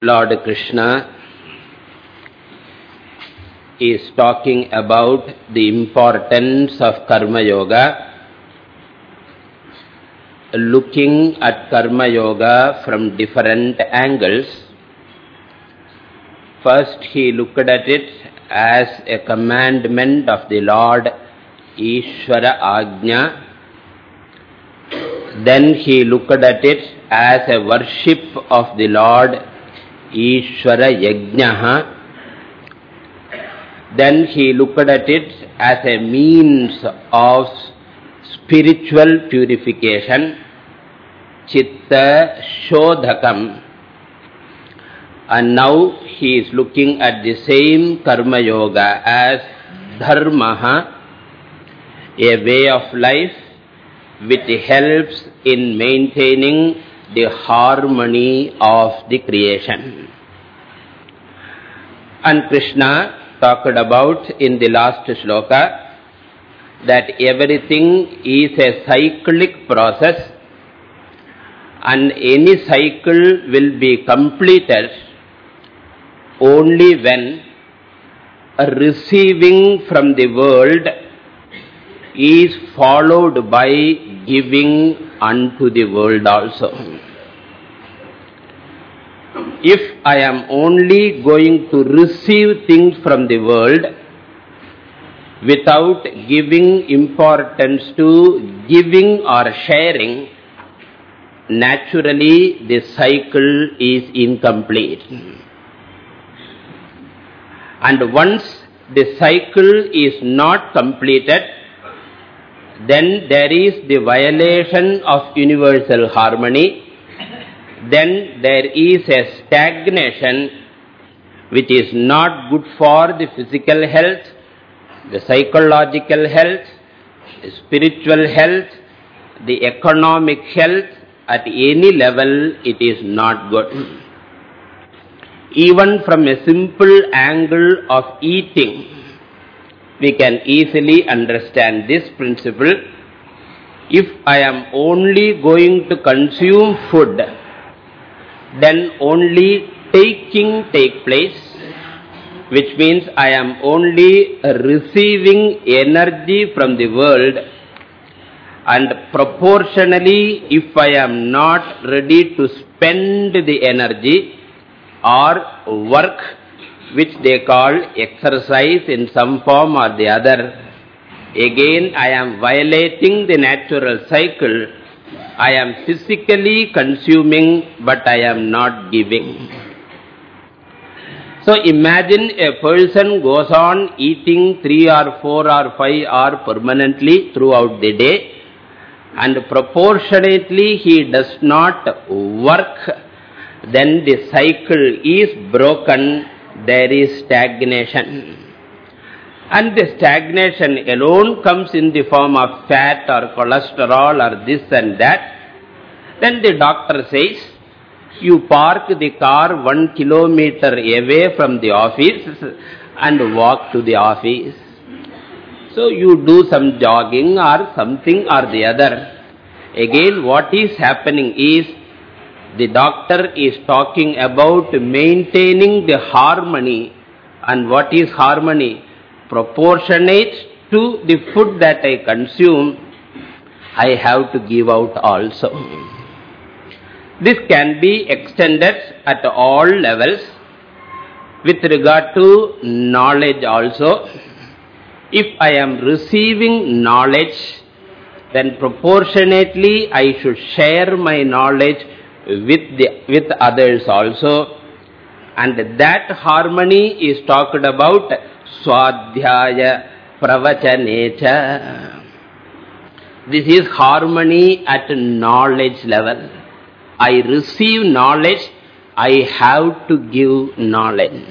Lord Krishna is talking about the importance of Karma Yoga, looking at Karma Yoga from different angles. First, he looked at it as a commandment of the Lord Ishvara Ajna. Then he looked at it as a worship of the Lord Ishvara Yajnaha. Then he looked at it as a means of spiritual purification, Chitta Shodhakam. And now he is looking at the same Karma Yoga as Dharmaha, a way of life which helps in maintaining the harmony of the creation. And Krishna talked about in the last shloka that everything is a cyclic process and any cycle will be completed only when receiving from the world is followed by giving unto the world also. If I am only going to receive things from the world without giving importance to giving or sharing, naturally the cycle is incomplete. And once the cycle is not completed, then there is the violation of universal harmony, then there is a stagnation which is not good for the physical health, the psychological health, the spiritual health, the economic health, at any level it is not good. Even from a simple angle of eating, we can easily understand this principle. If I am only going to consume food, then only taking take place, which means I am only receiving energy from the world and proportionally if I am not ready to spend the energy or work which they call exercise in some form or the other. Again, I am violating the natural cycle. I am physically consuming, but I am not giving. So imagine a person goes on eating three or four or five hours permanently throughout the day and proportionately he does not work, then the cycle is broken there is stagnation. And the stagnation alone comes in the form of fat or cholesterol or this and that. Then the doctor says, you park the car one kilometer away from the office and walk to the office. So you do some jogging or something or the other. Again, what is happening is the doctor is talking about maintaining the harmony. And what is harmony? Proportionate to the food that I consume, I have to give out also. This can be extended at all levels with regard to knowledge also. If I am receiving knowledge, then proportionately I should share my knowledge with, the, with others also. And that harmony is talked about Swadhyaya Pravachaneta. This is harmony at knowledge level. I receive knowledge, I have to give knowledge.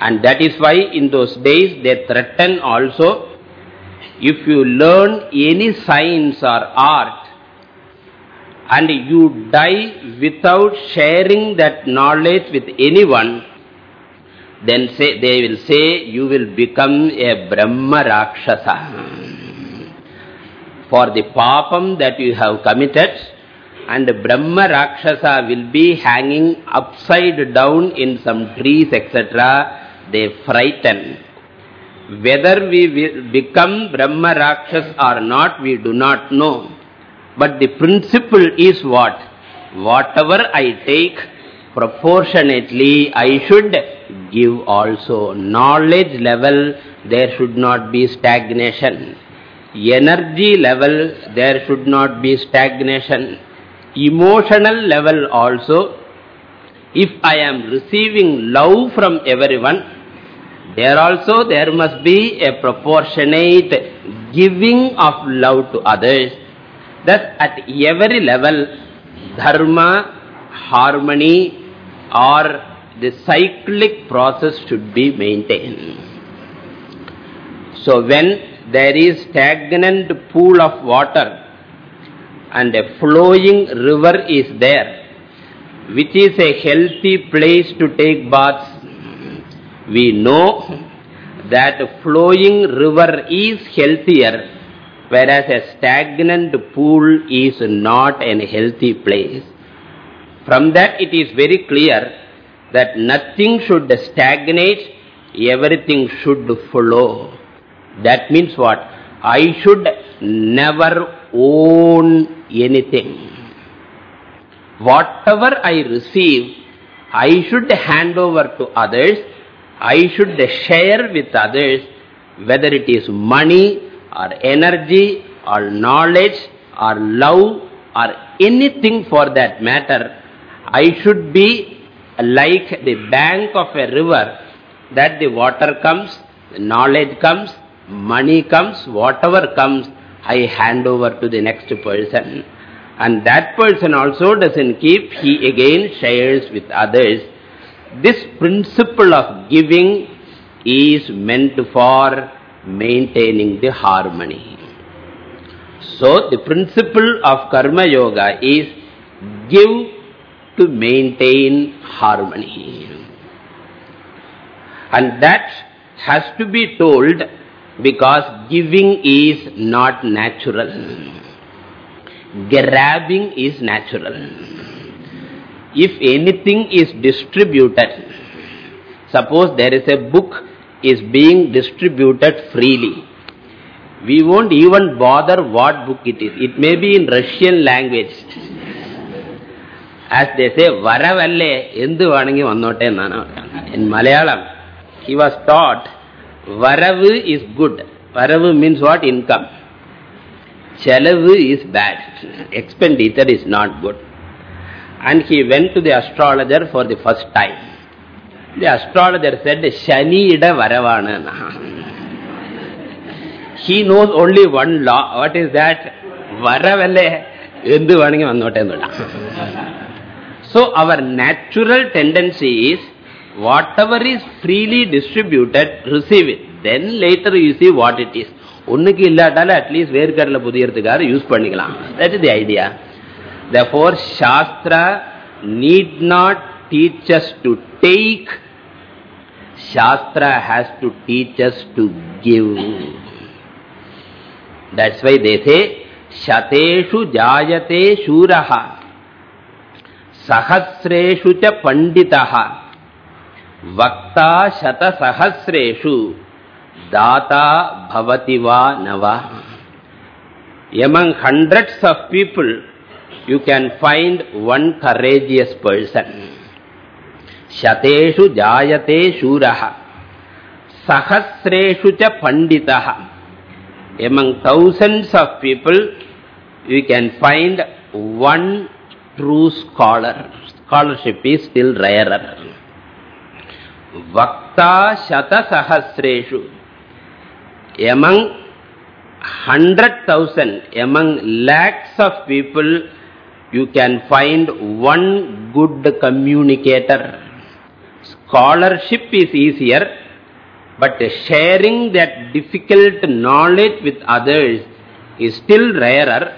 And that is why in those days they threaten also, if you learn any science or art, and you die without sharing that knowledge with anyone, then say, they will say you will become a Brahma Rakshasa. For the papam that you have committed and Brahma Rakshasa will be hanging upside down in some trees, etc., they frighten. Whether we will become Brahma Rakshas or not, we do not know. But the principle is what? Whatever I take, proportionately I should give also. Knowledge level, there should not be stagnation. Energy level, there should not be stagnation. Emotional level also, if I am receiving love from everyone, there also there must be a proportionate giving of love to others. Thus at every level, dharma, harmony or the cyclic process should be maintained. So when there is stagnant pool of water and a flowing river is there, which is a healthy place to take baths, we know that flowing river is healthier, whereas a stagnant pool is not a healthy place. From that it is very clear that nothing should stagnate, everything should flow. That means what? I should never own anything. Whatever I receive, I should hand over to others, I should share with others, whether it is money or energy or knowledge or love or anything for that matter, I should be like the bank of a river that the water comes, the knowledge comes, money comes, whatever comes, I hand over to the next person. And that person also doesn't keep, he again shares with others. This principle of giving is meant for maintaining the harmony. So, the principle of Karma Yoga is give to maintain harmony. And that has to be told because giving is not natural. Grabbing is natural. If anything is distributed, suppose there is a book is being distributed freely, we won't even bother what book it is. It may be in Russian language. As they say, Varavalle, Endu Vanangi Vannote. In Malayalam, he was taught, Varavu is good. Varavu means what? Income. Chalavu is bad. Expenditure is not good. And he went to the astrologer for the first time. The astrologer said, Shani ida varavana. He knows only one law. What is that? Varavalle endu vanangi vannote So our natural tendency is whatever is freely distributed, receive it. Then later you see what it is. ஒன்னுக்கு இல்லாட்டால at least வேர்க்கடலை புதியறதுக்காக use பண்ணிக்கலாம் that is the idea therefore shastra need not teach us to take shastra has to teach us to give. That's why they say shateshu jayate shuraha sahasreshu cha panditaha vakta shata sahasreshu data bhavativa nava. Among hundreds of people you can find one courageous person शतेषु जायते शूरः, सहस्रेषु च पण्डितः। Among thousands of people you can find one true scholar scholarship is still rarer वक्ता शतसहस्रेषु among hundred thousand among lakhs of people you can find one good communicator Scholarship is easier, but sharing that difficult knowledge with others is still rarer.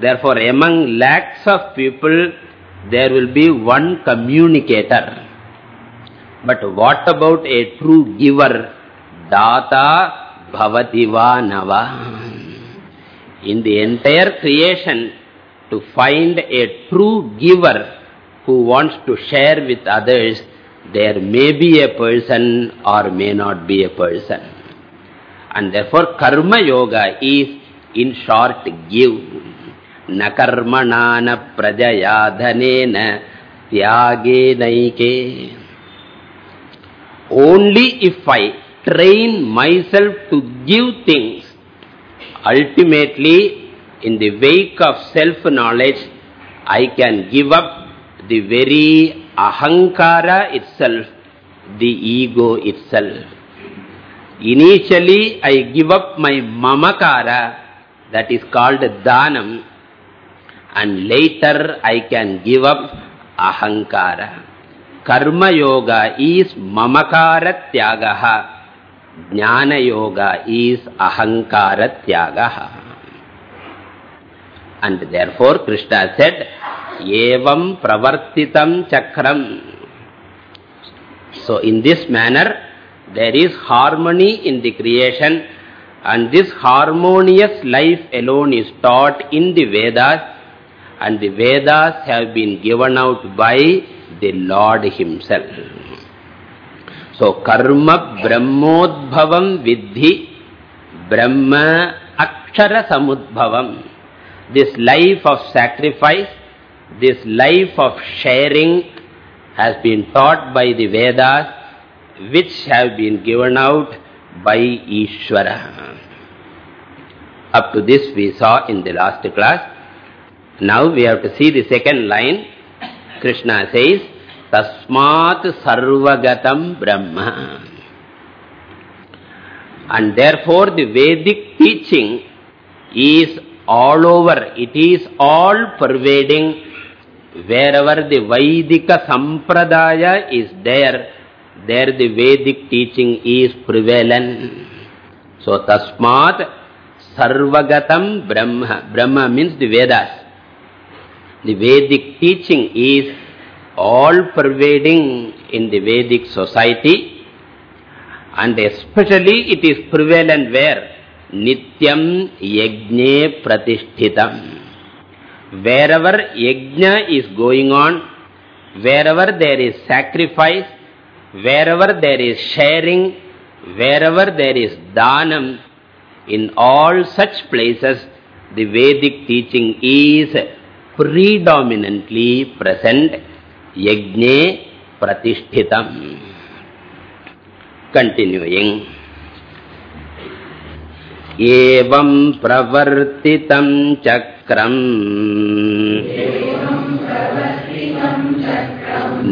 Therefore, among lakhs of people, there will be one communicator. But what about a true giver? Data bhavativa nava. In the entire creation, to find a true giver who wants to share with others, there may be a person or may not be a person. And therefore, karma yoga is, in short, give. Na karmana na prajaya dhanena tyage. Only if I train myself to give things, ultimately, in the wake of self-knowledge, I can give up the very ahankara itself, the ego itself. Initially, I give up my mamakara, that is called dhanam, and later I can give up ahankara. Karma yoga is mamakara tyagaha. Jnana yoga is ahankara tyagaha. And therefore Krishna said, Evam pravartitam chakram. So in this manner, there is harmony in the creation and this harmonious life alone is taught in the Vedas and the Vedas have been given out by the Lord Himself. So karma brahmodbhavam vidhi brahma akshara samudbhavam. This life of sacrifice this life of sharing has been taught by the Vedas, which have been given out by Ishvara. Up to this we saw in the last class. Now we have to see the second line. Krishna says, Tasmat Sarvagatam Brahma. And therefore the Vedic teaching is all over. It is all pervading Wherever the Vaidika Sampradaya is there, there the Vedic teaching is prevalent. So, Tasmat Sarvagatam Brahma. Brahma means the Vedas. The Vedic teaching is all pervading in the Vedic society and especially it is prevalent where? Nityam Yajne Pratishtitam. Wherever yajna is going on, wherever there is sacrifice, wherever there is sharing, wherever there is dhanam, in all such places, the Vedic teaching is predominantly present. Yajne pratishtitam. Continuing. Pravartitam chak चक्रम्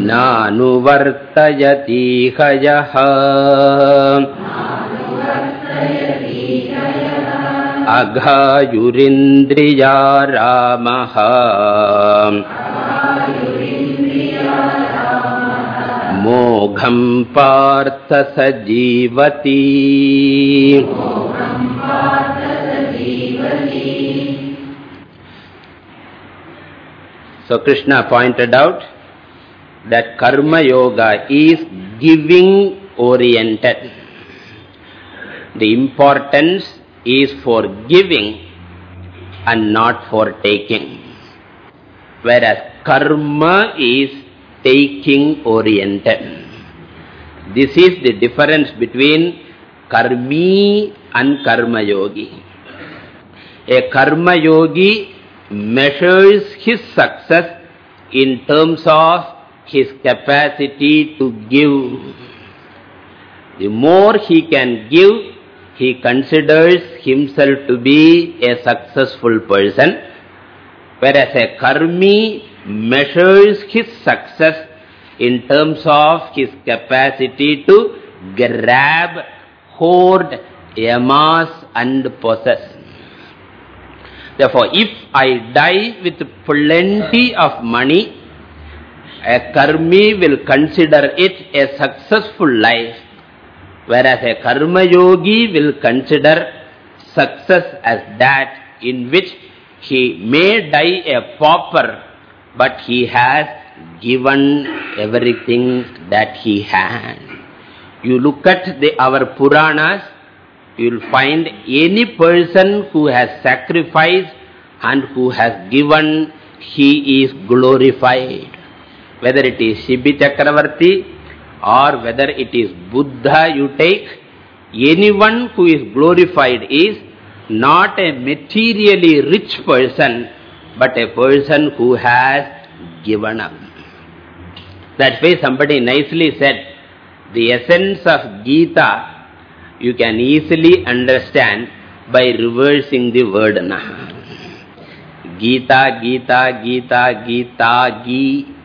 नानुवर्तयतीह यः अघायुरिन्द्रिया रामः मोघम् पार्थ स जीवती So Krishna pointed out that karma yoga is giving oriented. The importance is for giving and not for taking. Whereas karmi is taking oriented. This is the difference between karmi and karma yogi. A karma yogi measures his success in terms of his capacity to give. The more he can give, he considers himself to be a successful person. Whereas a karmi measures his success in terms of his capacity to grab, hoard, amass and possess. Therefore, if I die with plenty of money, a karmi will consider it a successful life, whereas a karma yogi will consider success as that in which he may die a pauper, but he has given everything that he had. You look at the, our Puranas, you will find any person who has sacrificed and who has given, he is glorified. Whether it is Shibi Chakravarti or whether it is Buddha you take, anyone who is glorified is not a materially rich person, but a person who has given up. That's why somebody nicely said, the essence of Gita you can easily understand by reversing the word na. Gita, Gita, Gita, Gita, Gi.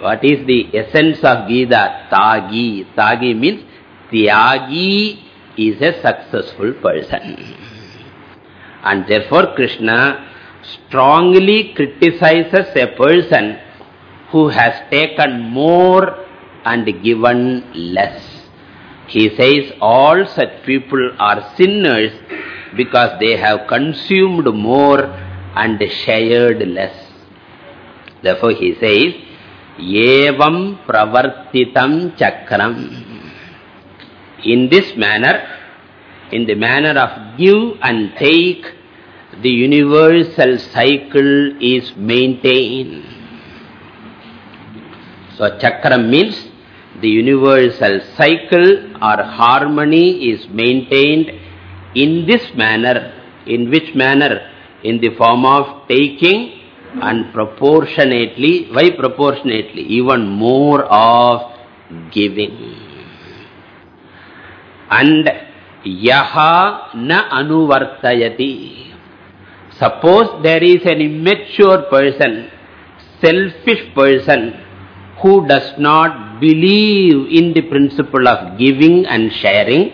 What is the essence of Gita? Tagi. Tagi means Tyagi is a successful person. And therefore Krishna strongly criticizes a person who has taken more and given less. He says all such people are sinners because they have consumed more and shared less. Therefore he says, Evam pravartitam chakram. In this manner, in the manner of give and take, the universal cycle is maintained. So chakram means the universal cycle or harmony is maintained in this manner. In which manner? In the form of taking and proportionately, why proportionately? Even more of giving. And yaha na anuvartayati. Suppose there is an immature person, selfish person, who does not believe in the principle of giving and sharing,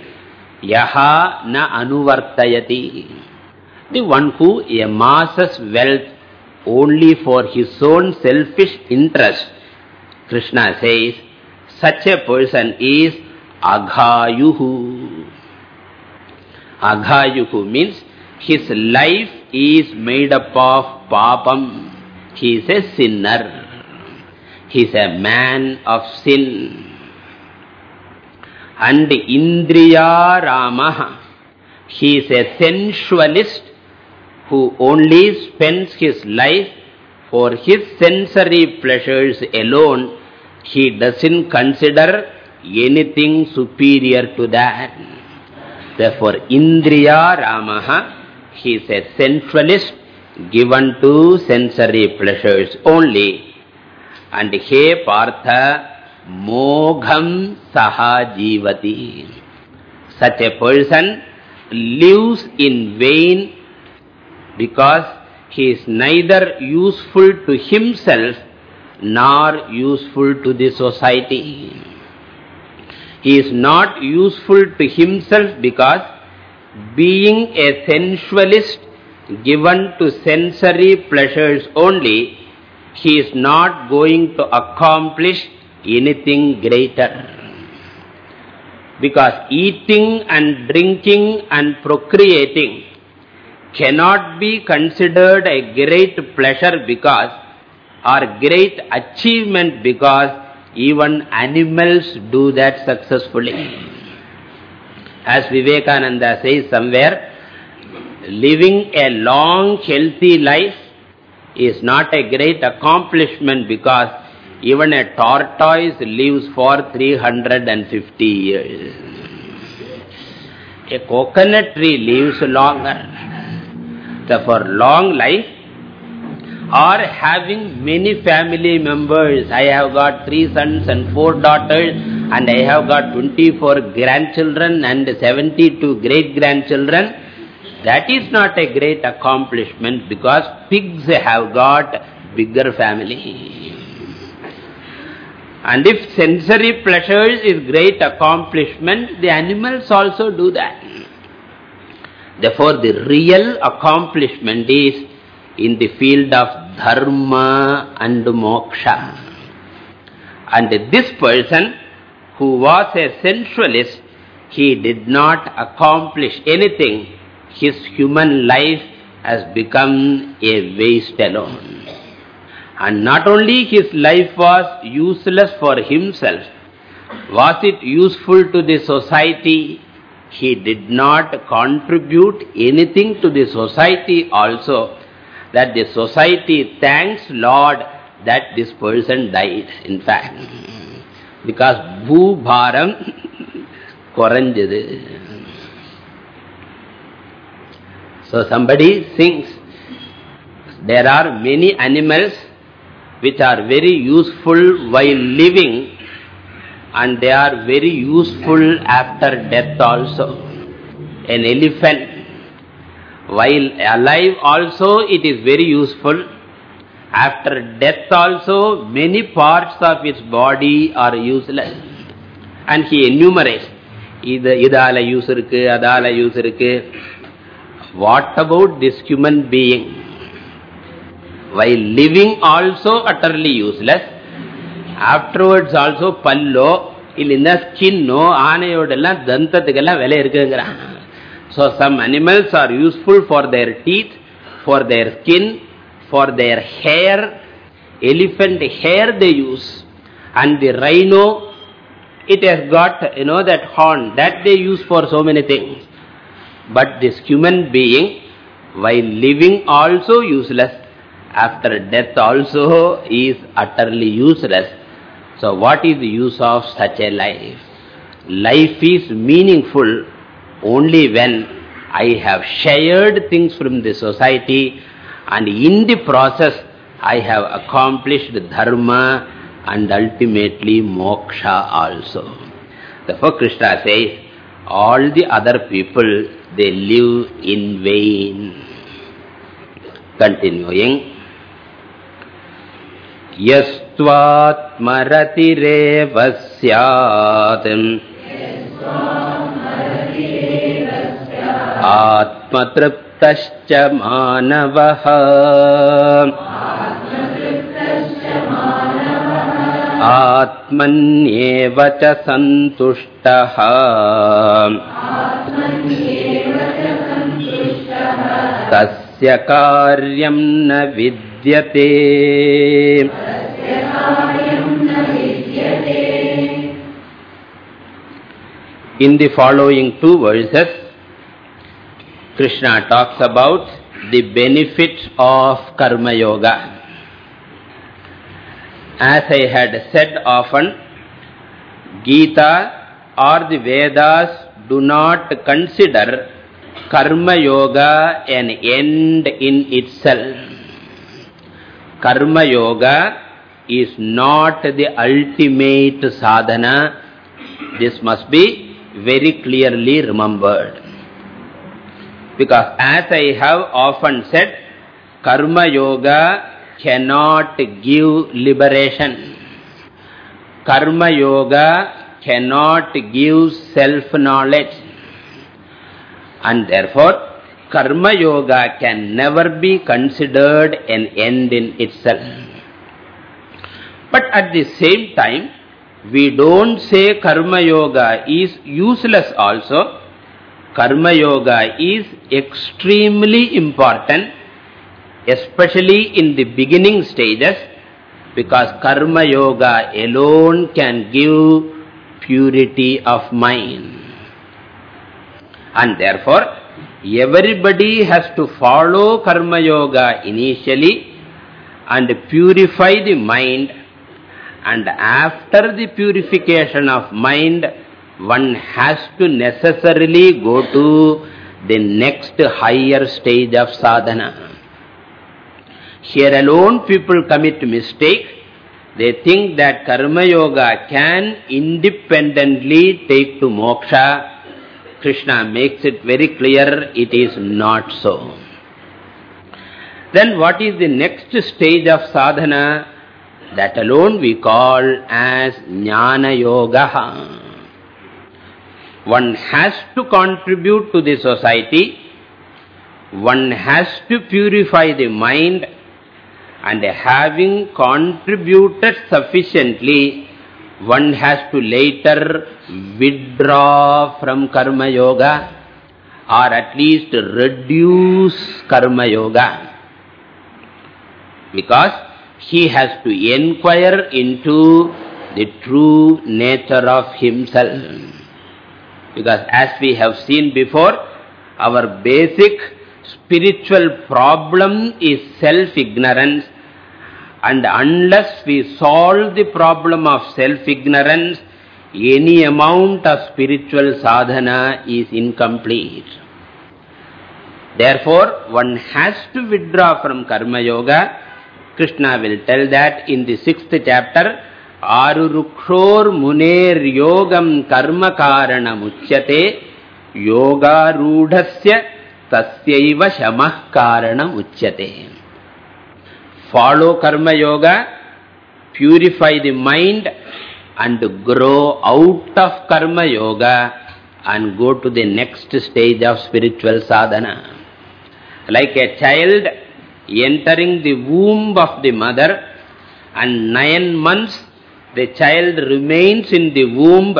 yaha na anuvartayati. The one who amasses wealth only for his own selfish interest, Krishna says, such a person is aghayuhu. Aghayuhu means his life is made up of papam. He is a sinner. He is a man of sin. And Indriya Ramaha, he is a sensualist who only spends his life for his sensory pleasures alone. He doesn't consider anything superior to that. Therefore, Indriya Ramaha, he is a sensualist given to sensory pleasures only. And he Partha, Mogham Saha Jivati. Such a person lives in vain because he is neither useful to himself nor useful to the society. He is not useful to himself because being a sensualist given to sensory pleasures only, he is not going to accomplish anything greater. Because eating and drinking and procreating cannot be considered a great pleasure because or great achievement because even animals do that successfully. As Vivekananda says somewhere, living a long healthy life is not a great accomplishment because even a tortoise lives for 350 years. A coconut tree lives longer. for long life or having many family members. I have got three sons and four daughters and I have got 24 grandchildren and 72 great-grandchildren. That is not a great accomplishment because pigs have got bigger family. And if sensory pleasures is great accomplishment, the animals also do that. Therefore, the real accomplishment is in the field of dharma and moksha. And this person who was a sensualist, he did not accomplish anything his human life has become a waste alone. And not only his life was useless for himself, was it useful to the society? He did not contribute anything to the society also. that the society thanks Lord that this person died, in fact. Because Bhu Bharam Koranjadu. So somebody sings, there are many animals which are very useful while living and they are very useful after death also. An elephant, while alive also it is very useful. After death also many parts of its body are useless. And he enumerates, இது இதால use இருக்கு அதால use இருக்கு what about this human being? While living also utterly useless, afterwards also pallo, இல்லின்னா ஸ்கின்னோ ஆனையோடெல்லாம் தந்தத்துக்கெல்லாம் விலை இருக்குங்கிறான் So some animals are useful for their teeth, for their skin, for their hair. Elephant hair they use. And the rhino, it has got, you know, that horn, that they use for so many things. But this human being, while living also useless, after death also is utterly useless. So what is the use of such a life? Life is meaningful only when I have shared things from the society and in the process I have accomplished dharma and ultimately moksha also. Therefore Krishna says, all the other people they live in vain. Continuing. Yastvatmaratireva syat Atmatriptascha manavaha आत्मन्येव च सन्तुष्टः तस्य कार्यं न विद्यते In the following two verses, Krishna talks about the benefit of Karma Yoga. As I had said often, Gita or the Vedas do not consider Karma Yoga an end in itself. Karma Yoga is not the ultimate sadhana. This must be very clearly remembered. Because as I have often said, Karma Yoga cannot give liberation. Karma Yoga cannot give self-knowledge. And therefore, Karma Yoga can never be considered an end in itself. But at the same time, we don't say Karma Yoga is useless also. Karma Yoga is extremely important, especially in the beginning stages, because Karma Yoga alone can give purity of mind. And therefore, everybody has to follow Karma Yoga initially and purify the mind. And after the purification of mind, one has to necessarily go to the next higher stage of sadhana. Here alone people commit mistake. They think that Karma Yoga can independently take to moksha Krishna makes it very clear it is not so. Then what is the next stage of sadhana? That alone we call as Jnana Yoga. One has to contribute to the society. One has to purify the mind. And having contributed sufficiently, one has to later withdraw from karma yoga or at least reduce karma yoga. Because he has to inquire into the true nature of himself. Because as we have seen before, our basic spiritual problem is self-ignorance and unless we solve the problem of self-ignorance, any amount of spiritual sadhana is incomplete. Therefore, one has to withdraw from Karma Yoga. Krishna will tell that in the sixth chapter, Arurukshor muner yogam karma karana muchyate yoga rudhasya tasyaiva shamah karana muchyate. Follow karma yoga, purify the mind and grow out of karma yoga and go to the next stage of spiritual sadhana. Like a child entering the womb of the mother and nine months the child remains in the womb.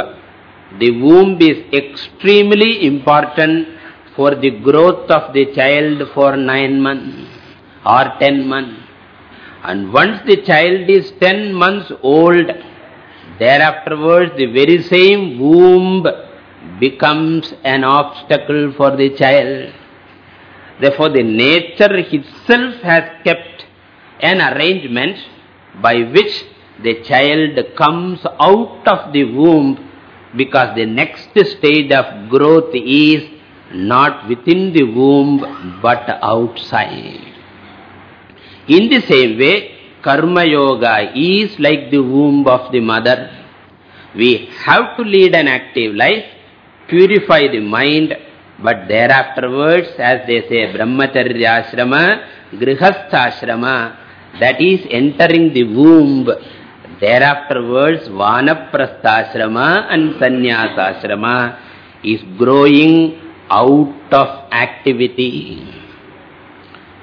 The womb is extremely important for the growth of the child for nine months or ten months. And once the child is ten months old, thereafterwards the very same womb becomes an obstacle for the child. Therefore, the nature itself has kept an arrangement by which the child comes out of the womb because the next stage of growth is not within the womb but outside. In the same way, Karma Yoga is like the womb of the mother. We have to lead an active life, purify the mind, but thereafterwards, as they say, Brahmacharya Ashrama, Grihastha Ashrama, that is entering the womb Thereafterwards, Vanaprastha ashrama and Sannyasa ashrama is growing out of activity.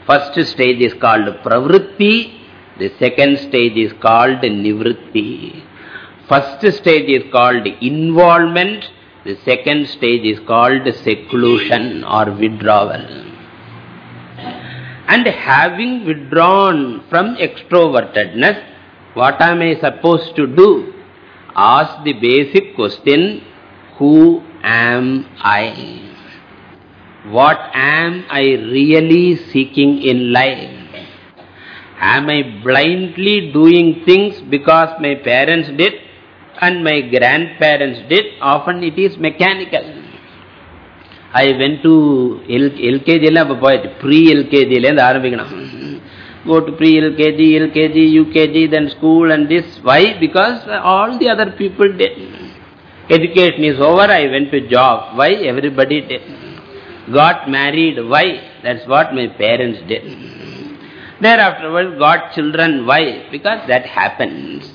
First stage is called Pravritti, the second stage is called Nivritti. First stage is called involvement, the second stage is called seclusion or withdrawal. And having withdrawn from extrovertedness, what am I supposed to do? Ask the basic question, who am I? What am I really seeking in life? Am I blindly doing things because my parents did and my grandparents did? Often it is mechanical. I went to LKG, pre-LKG, go to pre-LKG, LKG, UKG, then school and this. Why? Because all the other people did. Education is over, I went to job. Why? Everybody did got married, why? That's what my parents did. Thereafterwards, got children, why? Because that happens.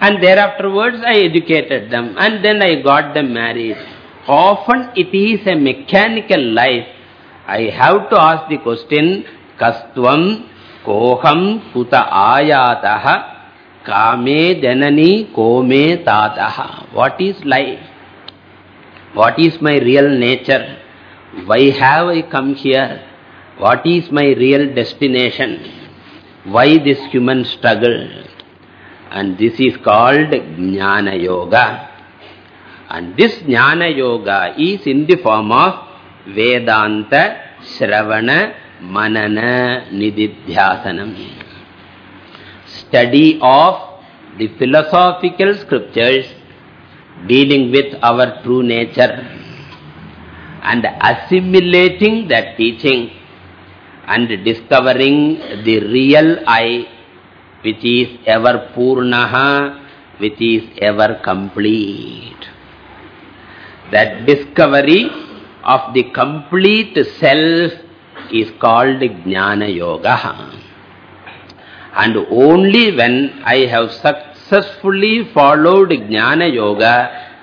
And thereafterwards, I educated them and then I got them married. Often it is a mechanical life. I have to ask the question, Kastvam koham kuta ayataha kame janani kome tataha. What is life? What is my real nature? Why have i come here? What is my real destination? Why this human struggle? And this is called jnana yoga. And this jnana yoga is in the form of vedanta shravana manana nididhyasanam. Study of the philosophical scriptures dealing with our true nature and assimilating that teaching and discovering the real I which is ever purnaha, which is ever complete. That discovery of the complete self is called Jnana Yoga. And only when I have successfully followed Jnana Yoga,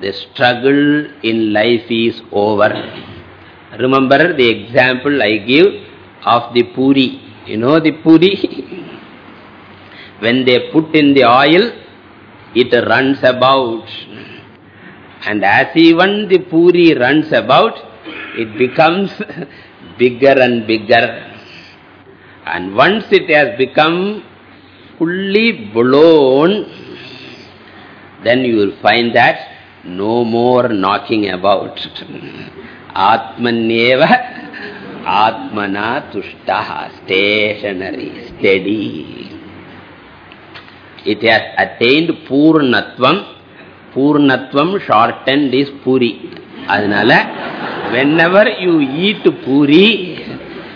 the struggle in life is over. Remember the example I give of the puri. You know the puri? when they put in the oil, it runs about. And as even the puri runs about, it becomes bigger and bigger. And once it has become fully blown, then you will find that no more knocking about. Atmanyeva Atmana tushtaha, stationary, steady. It has attained Purnatvam. Purnatvam shortened is Puri. Adnala, whenever you eat Puri,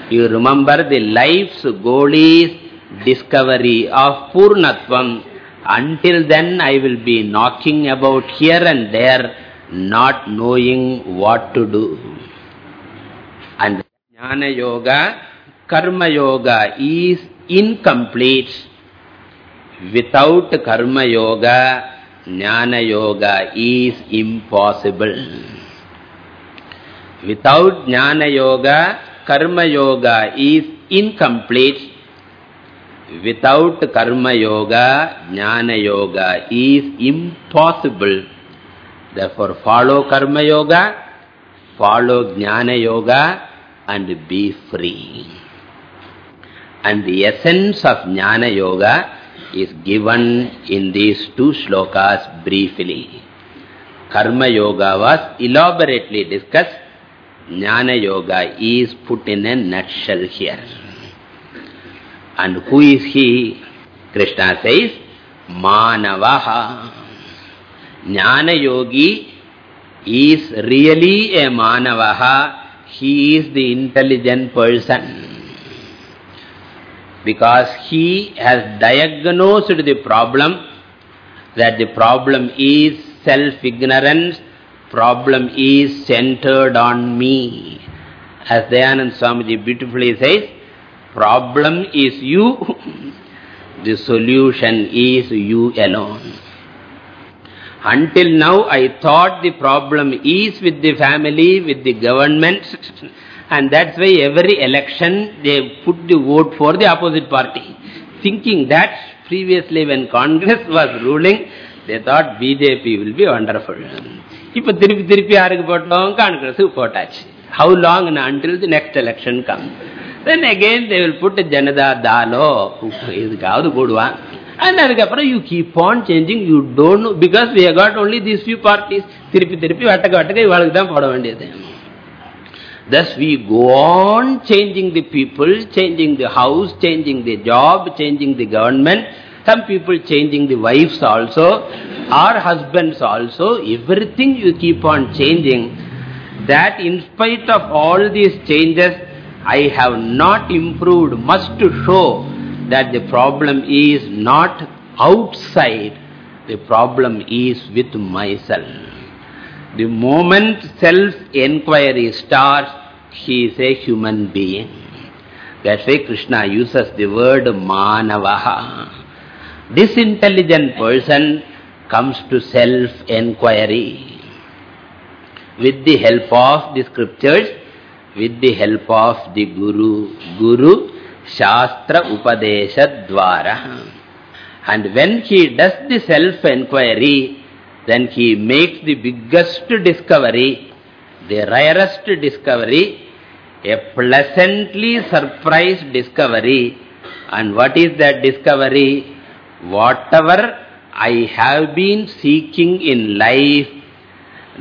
you remember the life's goal is discovery of Purnatvam. Until then, I will be knocking about here and there, not knowing what to do. And Jnana Yoga, Karma Yoga is incomplete. Without Karma Yoga, Jnana Yoga is impossible. Without Jnana Yoga, Karma Yoga is incomplete. Without Karma Yoga, Jnana Yoga is impossible. Therefore, follow Karma Yoga, follow Jnana Yoga and be free. And the essence of Jnana Yoga is given in these two shlokas briefly. Karma Yoga was elaborately discussed. Jnana Yoga is put in a nutshell here. And who is he? Krishna says, Manavaha. Jnana Yogi is really a Manavaha. He is the intelligent person. Because he has diagnosed the problem, that the problem is self-ignorance, problem is centered on me. As Dayanand Swamiji beautifully says, Problem is you. the solution is you alone. Until now, I thought the problem is with the family, with the government. And that's why every election, they put the vote for the opposite party. Thinking that previously when Congress was ruling, they thought BJP will be wonderful. Ipa thirupi thirupi aarukku pottong, Congress pottachi. How long until the next election comes? then again they will put a janada dalo இதுக்காவது போடுவான் and அதுக்கப்புறம் you keep on changing you don't know because we have got only these few parties திருப்பி திருப்பி வட்டக்க வட்டக்க இவாளுக்கு தான் போட வேண்டியது Thus we go on changing the people, changing the house, changing the job, changing the government, some people changing the wives also, or husbands also, everything you keep on changing. That in spite of all these changes, I have not improved much to show that the problem is not outside, the problem is with myself. The moment self-enquiry starts, he is a human being. That's why Krishna uses the word manavaha. This intelligent person comes to self-enquiry with the help of the scriptures, with the help of the Guru. Guru Shastra Upadesha Dvara. And when he does the self-enquiry, then he makes the biggest discovery, the rarest discovery, a pleasantly surprised discovery. And what is that discovery? Whatever I have been seeking in life,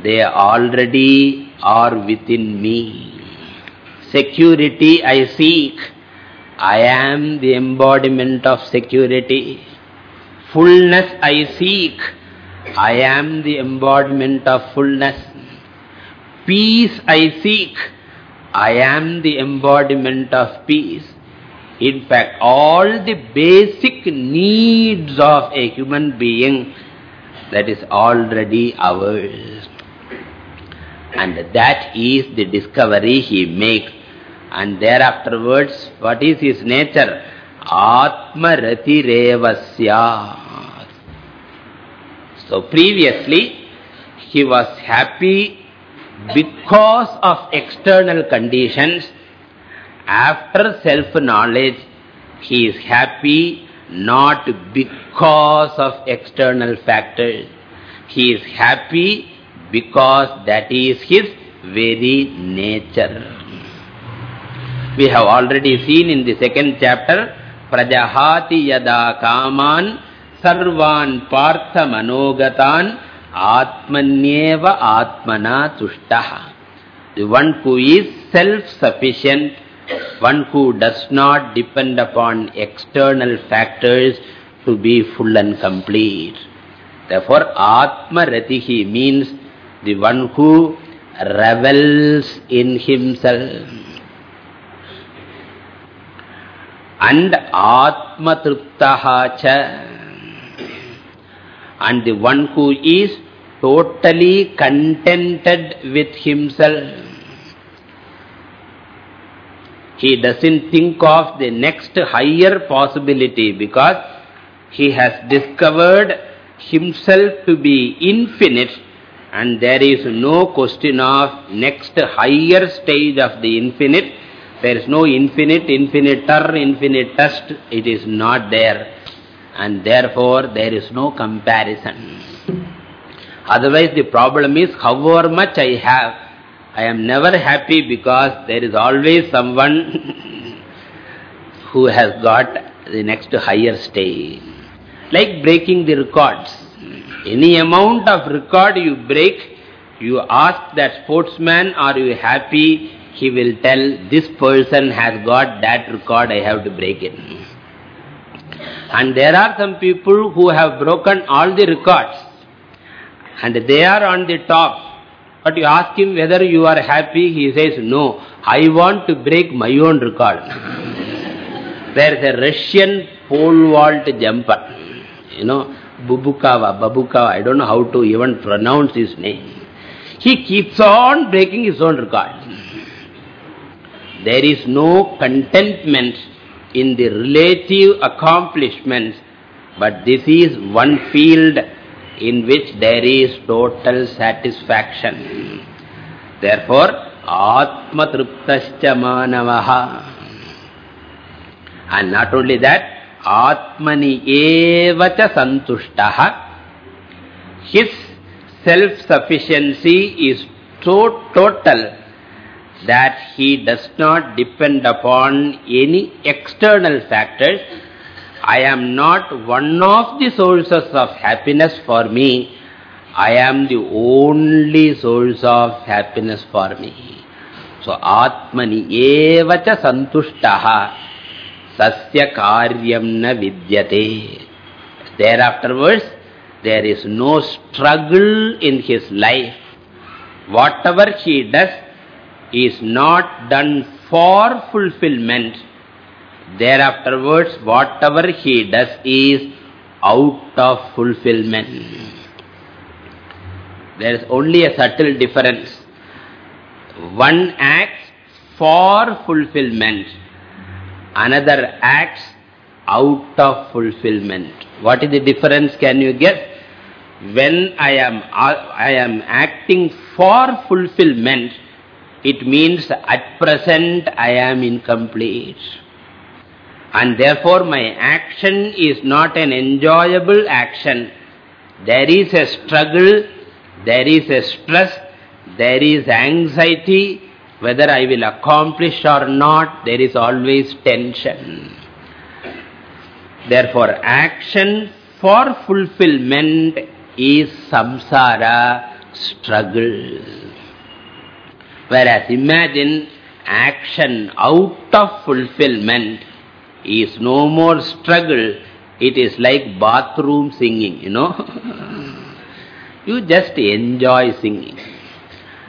they already are within me. Security I seek. I am the embodiment of security. Fullness I seek. I am the embodiment of fullness. Peace I seek. I am the embodiment of peace. In fact, all the basic needs of a human being, that is already ours. And that is the discovery he makes. And thereafterwards, what is his nature? Atma Rati Revasya. So previously, he was happy because of external conditions. After self-knowledge, he is happy not because of external factors. He is happy because that is his very nature. We have already seen in the second chapter, Prajahati yada kaman sarvan partha manogatan atmanyeva atmana tushtaha. The one who is self-sufficient one who does not depend upon external factors to be full and complete. Therefore, Atma Ratihi means the one who revels in himself. And Atma. And the one who is totally contented with himself. He doesn't think of the next higher possibility because he has discovered himself to be infinite and there is no question of next higher stage of the infinite. There is no infinite, infiniter, infinitest. It is not there. And therefore, there is no comparison. Otherwise, the problem is however much I have, I am never happy because there is always someone who has got the next higher stage. Like breaking the records. Any amount of record you break, you ask that sportsman, are you happy? He will tell, this person has got that record, I have to break it. And there are some people who have broken all the records. And they are on the top. But you ask him whether you are happy, he says, no, I want to break my own record. there is a Russian pole vault jumper. You know, Bubukava, Babukava, I don't know how to even pronounce his name. He keeps on breaking his own record. There is no contentment in the relative accomplishments, but this is one field in which there is total satisfaction. Therefore, Atma Triptascha Manavaha. And not only that, Atmani evacha santushtaha. His self-sufficiency is so total that he does not depend upon any external factors. I am not one of the sources of happiness for me. I am the only source of happiness for me. So, Atmani evacha santushtaha. Sasya karyam na vidyate. Thereafterwards, there is no struggle in his life. Whatever he does is not done for fulfillment. Thereafterwards, whatever he does is out of fulfillment. There is only a subtle difference. One acts for fulfillment another acts out of fulfillment. What is the difference can you guess? When I am, I am acting for fulfillment, it means at present I am incomplete. And therefore my action is not an enjoyable action. There is a struggle, there is a stress, there is anxiety, whether I will accomplish or not, there is always tension. Therefore, action for fulfillment is samsara, struggle. Whereas imagine action out of fulfillment is no more struggle. It is like bathroom singing, you know. you just enjoy singing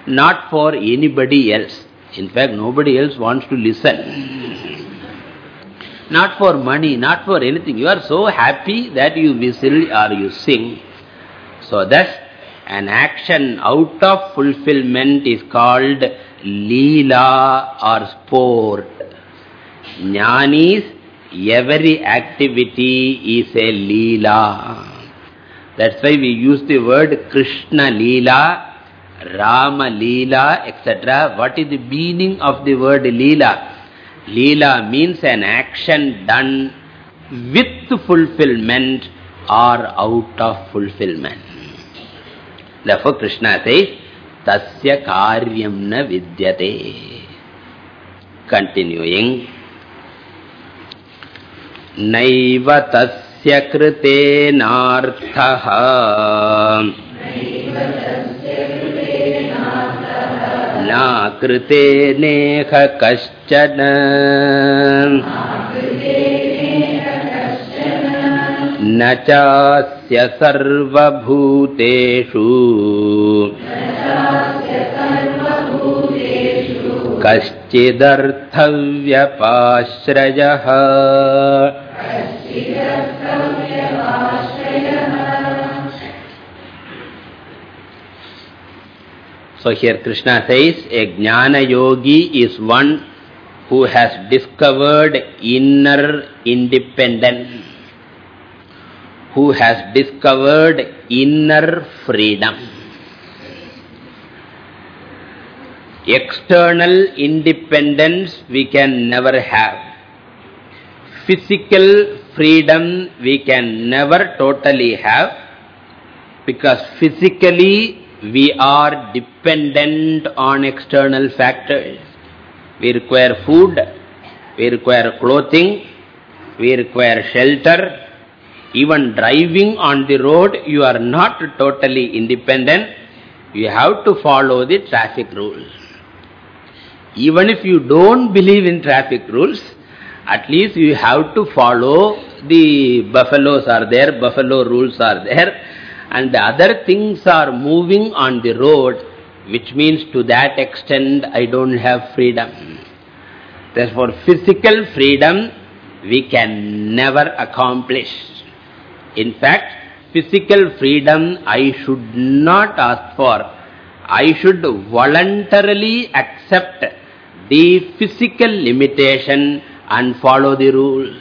not for anybody else. In fact, nobody else wants to listen. Not for money, not for anything. You are so happy that you whistle or you sing. So thus, an action out of fulfillment is called leela or sport. Jnani's every activity is a leela. That's why we use the word Krishna leela Rama Leela, etc. What is the meaning of the word Leela? Leela means an action done with fulfillment or out of fulfillment. Karyam na vidyate. Continuing. Naiva tasya krite narthaha. नाकृतेनेह कश्चन न चास्य सर्वभूतेषु कश्चिदर्थव्यपाश्रयः So here Krishna says, a jnana yogi is one who has discovered inner independence, who has discovered inner freedom. External independence we can never have. Physical freedom we can never totally have because physically we are dependent on external factors. We require food, we require clothing, we require shelter. Even driving on the road, you are not totally independent. You have to follow the traffic rules. Even if you don't believe in traffic rules, at least you have to follow the buffaloes are there, buffalo rules are there and the other things are moving on the road, which means to that extent I don't have freedom. Therefore, physical freedom we can never accomplish. In fact, physical freedom I should not ask for. I should voluntarily accept the physical limitation and follow the rules.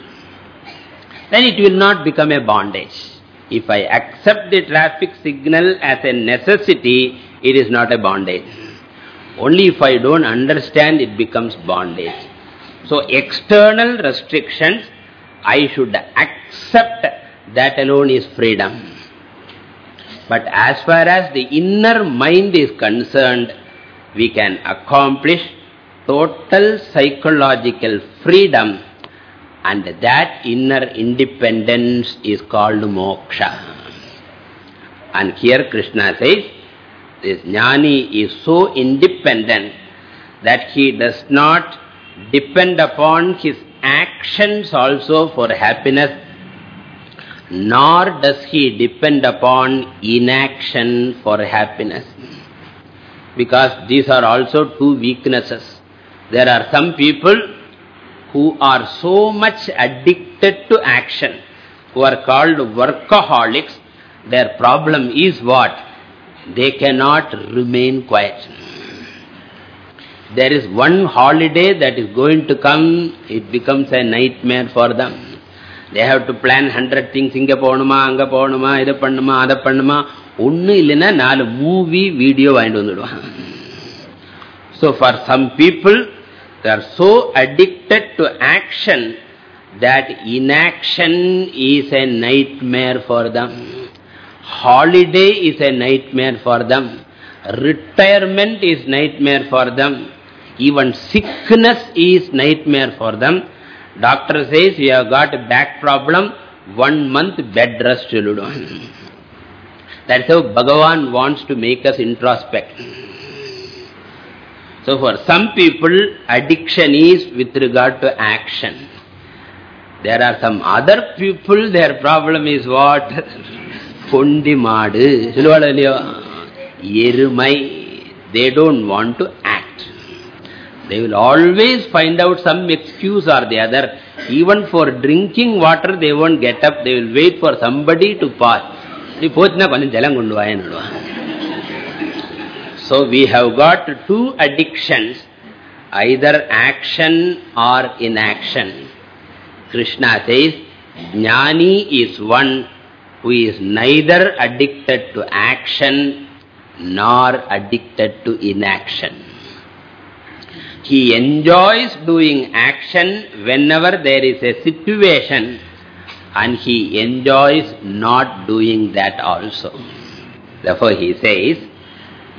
Then it will not become a bondage. If I accept the traffic signal as a necessity, it is not a bondage. Only if I don't understand, it becomes bondage. So, external restrictions, I should accept that alone is freedom. But as far as the inner mind is concerned, we can accomplish total psychological freedom and that inner independence is called moksha. And here Krishna says, this jnani is so independent that he does not depend upon his actions also for happiness, nor does he depend upon inaction for happiness. Because these are also two weaknesses. There are some people who are so much addicted to action, who are called workaholics, their problem is what? They cannot remain quiet. There is one holiday that is going to come, it becomes a nightmare for them. They have to plan hundred things, inga போகணுமா, அங்க போகணுமா, இதை பண்ணுமா, அதை பண்ணுமா, ஒண்ணு இல்லைன்னா நாலு movie, video வாங்கிட்டு வந்துடுவான். So for some people, they are so addicted to action that inaction is a nightmare for them. Holiday is a nightmare for them. Retirement is nightmare for them. Even sickness is nightmare for them. Doctor says you have got a back problem, one month bed rest. That's how Bhagavan wants to make us introspect. So for some people, addiction is with regard to action. There are some other people, their problem is what? Pundi madu. They don't want to act. They will always find out some excuse or the other. Even for drinking water, they won't get up. They will wait for somebody to pass. So we have got two addictions, either action or inaction. Krishna says, Jnani is one who is neither addicted to action nor addicted to inaction. He enjoys doing action whenever there is a situation and he enjoys not doing that also. Therefore he says,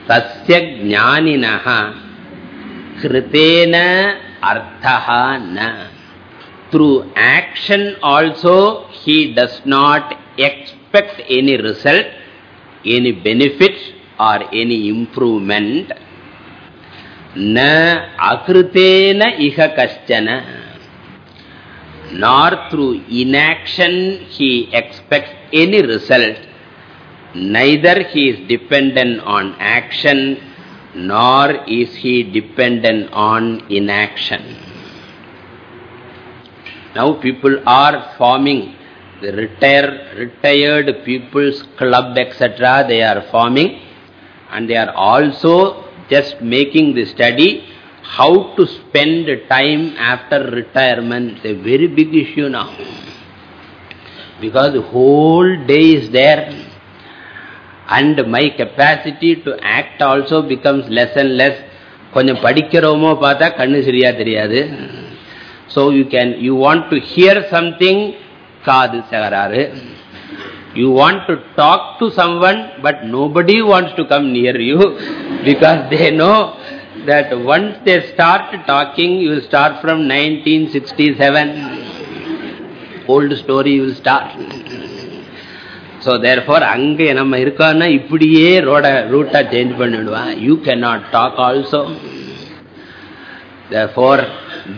Tasya jnaninaha kritena arthaha na. Through action also he does not expect any result, any benefit or any improvement. Na akritena iha kaschana. Nor through inaction he expects any result. Neither he is dependent on action, nor is he dependent on inaction. Now people are forming the retire, retired people's club, etc. They are forming and they are also just making the study how to spend time after retirement. It's a very big issue now. Because the whole day is there. And my capacity to act also becomes less and less. கொஞ்சம் படிக்கிறோமோ பார்த்தா கண்ணு சரியா தெரியாது so you can you want to hear something காது சகராறு you want to talk to someone, but nobody wants to come near you because they know that once they start talking, you will start from 1967. Old story you will start. So therefore, அங்கே நம்ம இருக்கான்னா இப்படியே ரோட ரூட்டா change பண்ணிடுவான் you cannot talk also. Therefore,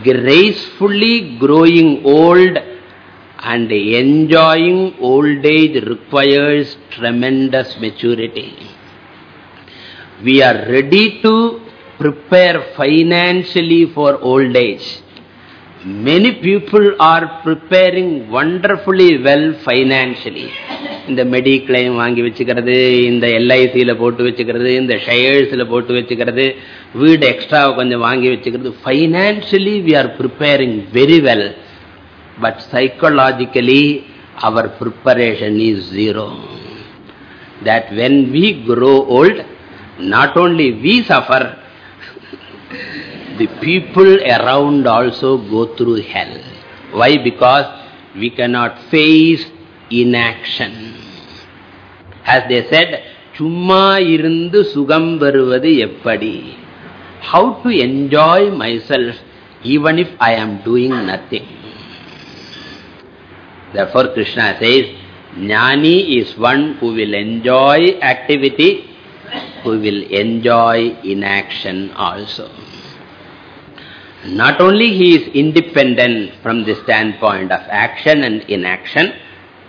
gracefully growing old and enjoying old age requires tremendous maturity. We are ready to prepare financially for old age. Many people are preparing wonderfully well financially. இந்த mediclaim வாங்கி வச்சுக்கிறது இந்த எல்ஐசியில் போட்டு வச்சுக்கிறது இந்த ஷேர்ஸில் போட்டு வச்சுக்கிறது வீடு எக்ஸ்ட்ரா கொஞ்சம் வாங்கி வச்சுக்கிறது financially we are preparing very well But psychologically, our preparation is zero. That when we grow old, not only we suffer, the people around also go through hell. Why? Because we cannot face inaction. As they said, Chumma irundu sugam varuvadu eppadi. How to enjoy myself even if I am doing nothing. Therefore, Krishna says, Jnani is one who will enjoy activity, who will enjoy inaction also. Not only he is independent from the standpoint of action and inaction,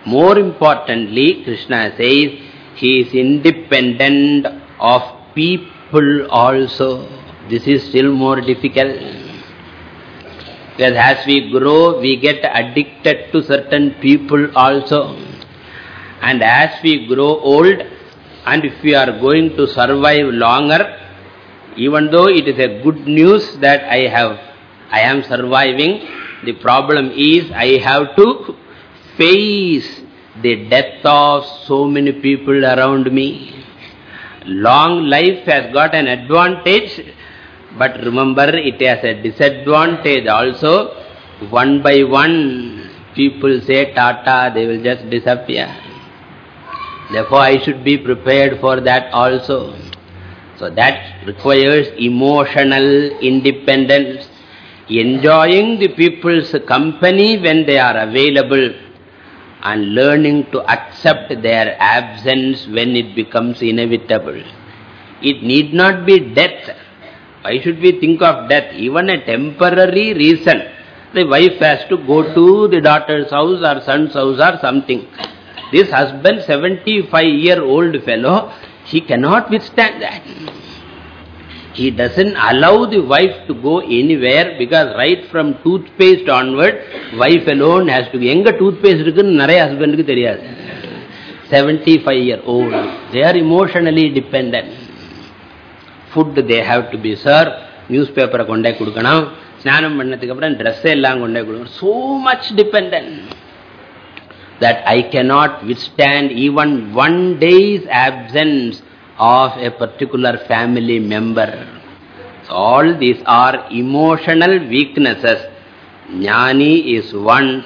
more importantly, Krishna says, he is independent of people also. This is still more difficult. Because as we grow, we get addicted to certain people also. And as we grow old, and if we are going to survive longer, even though it is a good news that I have, I am surviving, the problem is I have to face the death of so many people around me. Long life has got an advantage, but remember, it has a disadvantage also. One by one, people say Tata, they will just disappear. Therefore, I should be prepared for that also. So that requires emotional independence, enjoying the people's company when they are available, and learning to accept their absence when it becomes inevitable. It need not be death. Why should we think of death? Even a temporary reason the wife has to go to the daughter's house or son's house or something. This husband, 75-year-old fellow, he cannot withstand that. He doesn't allow the wife to go anywhere because right from toothpaste onward, wife alone has to go. Enga toothpaste irukkunu naraya husband ku 75 year old. They are emotionally dependent. Food they have to be served. Newspaper kondai kudukanam. ஸ்நானம் பண்ணதுக்கு அப்புறம் dress எல்லாம் கொண்டே கொடுக்கணும். So much dependent that I cannot withstand even one day's absence of a particular family member. So all these are emotional weaknesses. Jnani is one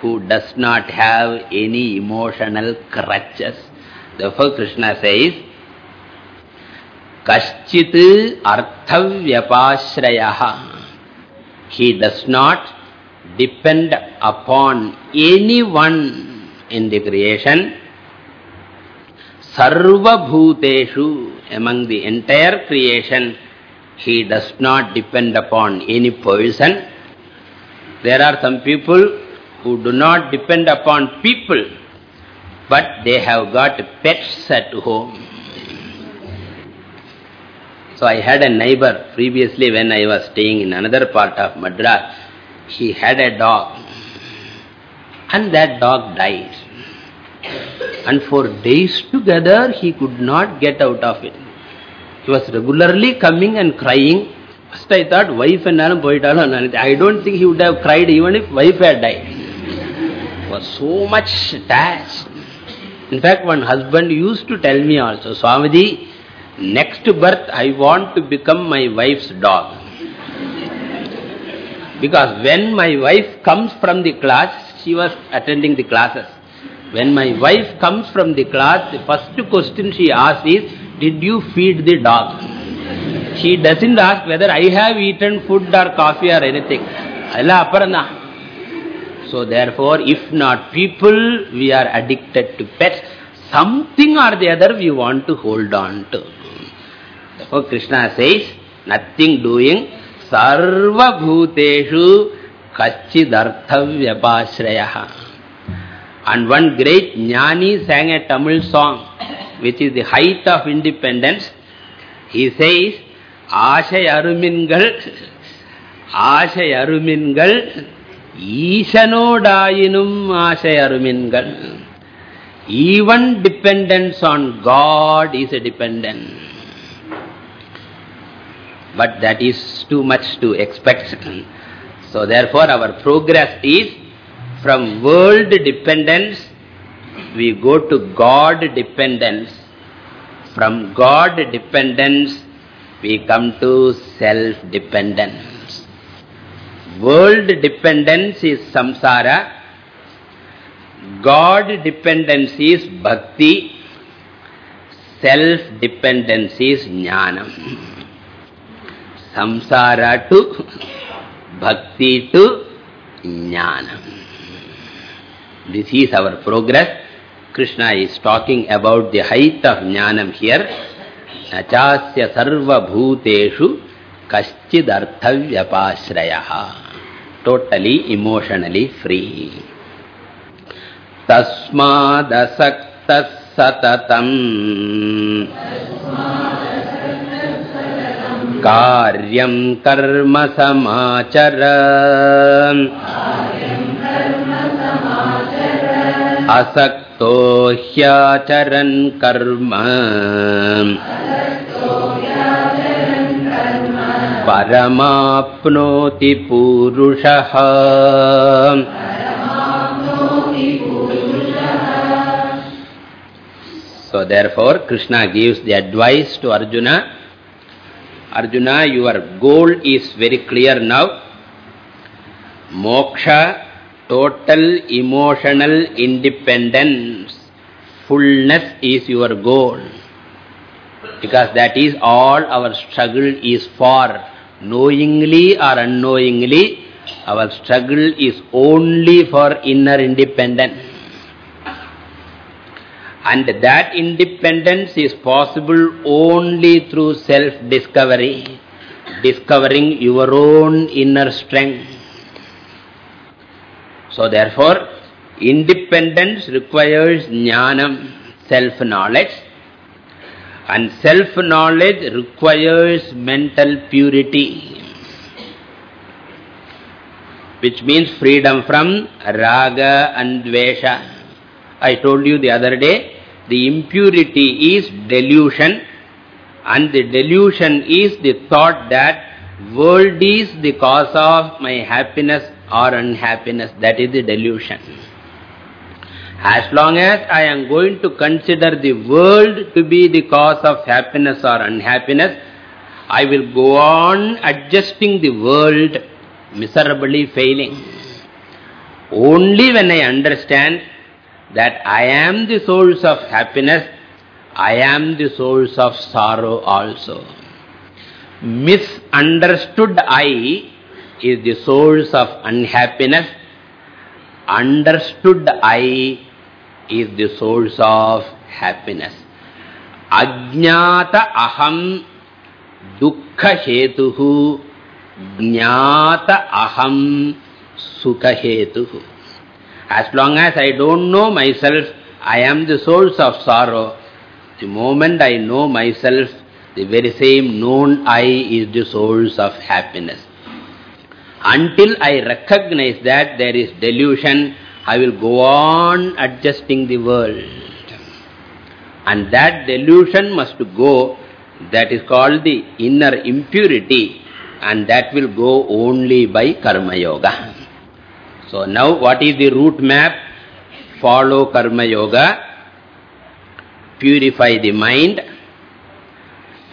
who does not have any emotional crutches. Therefore Krishna says, Kaschit arthavyapashrayaha. He does not depend upon anyone in the creation. Sarva bhuteshu, among the entire creation, He does not depend upon any person. There are some people who do not depend upon people, but they have got pets at home. So I had a neighbor previously when I was staying in another part of Madras. He had a dog. And that dog died. And for days together, he could not get out of it. He was regularly coming and crying. First I thought, wife and I don't think he would have cried even if wife had died. Was so much attached. In fact, one husband used to tell me also, Swamiji, next birth I want to become my wife's dog. Because when my wife comes from the class, she was attending the classes. When my wife comes from the class, the first question she asks is, did you feed the dog? She doesn't ask whether I have eaten food or coffee or anything. So therefore, if not people, we are addicted to pets. Something or the other we want to hold on to. Therefore Krishna says, nothing doing, sarva bhuteshu Kachidarthavyapashraya. And one great jnani sang a Tamil song, which is the height of independence. He says, Ashay arumingal, Ashay arumingal, Ishanodayinum Ashay arumingal. Even dependence on God is a dependence. But that is too much to expect. So therefore our progress is from world dependence, we go to God dependence. From God dependence, we come to self-dependence. World dependence is samsara. God dependence is bhakti. Self-dependence is jnanam. Progress. Krishna is talking about the height of jnanam here. Nachasya sarva bhuteshu kaschidarthavyapasrayaha. Totally emotionally free. Tasmadasaktas satatam. कार्यं कर्म समाचर असक्तो ह्याचरन् कर्म परमाप्नोति पूरुषः So therefore Krishna gives the advice to Arjuna Arjuna, your goal is very clear now. Moksha, total emotional independence, fullness is your goal. Because that is all our struggle is for. Knowingly or unknowingly, our struggle is only for inner independence. And that independence is possible only through self-discovery, discovering your own inner strength. So therefore, independence requires jnanam, self-knowledge. And self-knowledge requires mental purity, which means freedom from raga and dvesha. I told you the other day, the impurity is delusion and the delusion is the thought that world is the cause of my happiness or unhappiness. That is the delusion. As long as I am going to consider the world to be the cause of happiness or unhappiness, I will go on adjusting the world, miserably failing. Only when I understand that I am the source of happiness, I am the source of sorrow also. Misunderstood I is the source of unhappiness. Understood I is the source of happiness. Ajnata aham dukkha hetuhu jnata aham sukha hetuhu. As long as I don't know myself, I am the source of sorrow. The moment I know myself, the very same known I is the source of happiness. Until I recognize that there is delusion, I will go on adjusting the world. And that delusion must go, that is called the inner impurity, and that will go only by Karma Yoga. So now what is the route map? Follow Karma Yoga, purify the mind,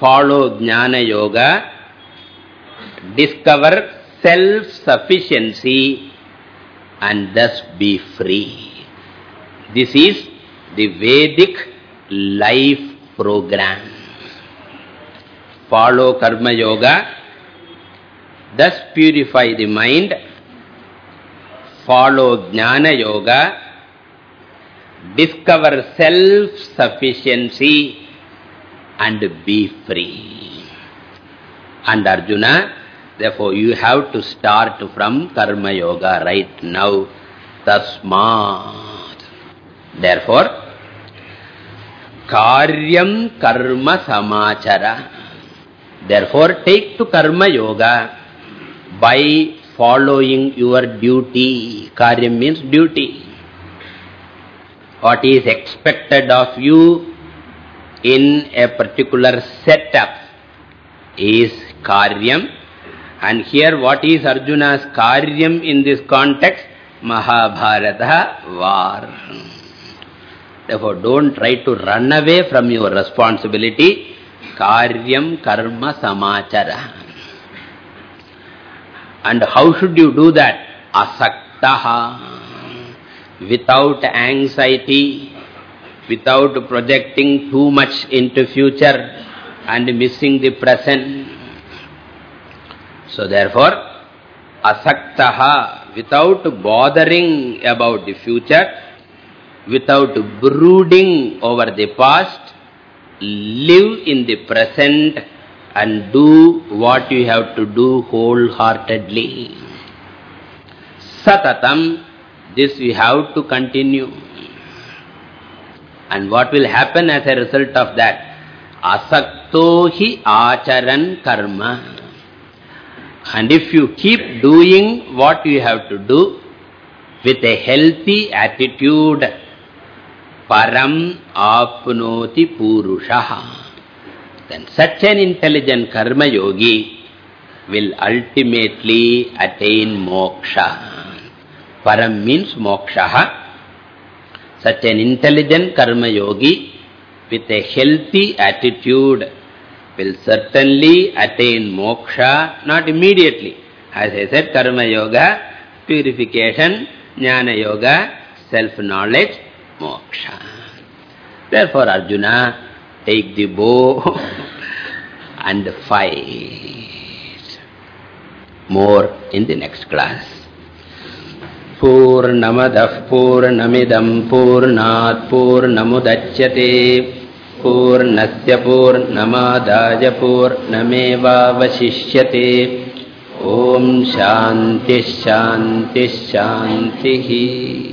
follow Jnana Yoga, discover self-sufficiency and thus be free. This is the Vedic life program. Follow Karma Yoga, thus purify the mind, follow Jnana Yoga, discover self-sufficiency and be free. And Arjuna, therefore you have to start from Karma Yoga right now. Tasmat. Therefore, Karyam Karma Samachara. Therefore, take to Karma Yoga by following your duty. Karyam means duty. What is expected of you in a particular setup is Karyam. And here what is Arjuna's Karyam in this context? Mahabharata war. Therefore, don't try to run away from your responsibility. Karyam karma samachara. And how should you do that? Asaktaha. Without anxiety, without projecting too much into future and missing the present. So therefore, asaktaha, without bothering about the future, without brooding over the past, live in the present and do what you have to do wholeheartedly. Satatam, this we have to continue. And what will happen as a result of that? Asakto hi acharan karma. And if you keep doing what you have to do with a healthy attitude, param apnoti purushaha. Then such an intelligent karma yogi will ultimately attain moksha. Param means moksha. Such an intelligent karma yogi with a healthy attitude will certainly attain moksha, not immediately. As I said, karma yoga, purification, jnana yoga, self-knowledge, moksha. Therefore, Arjuna, take the bow and fight. More in the next class. Purnamadah Purnamidam Purnat Purnamudachyate Purnasya Purnamadaya Purnameva Vasishyate Om Shanti Shanti Shanti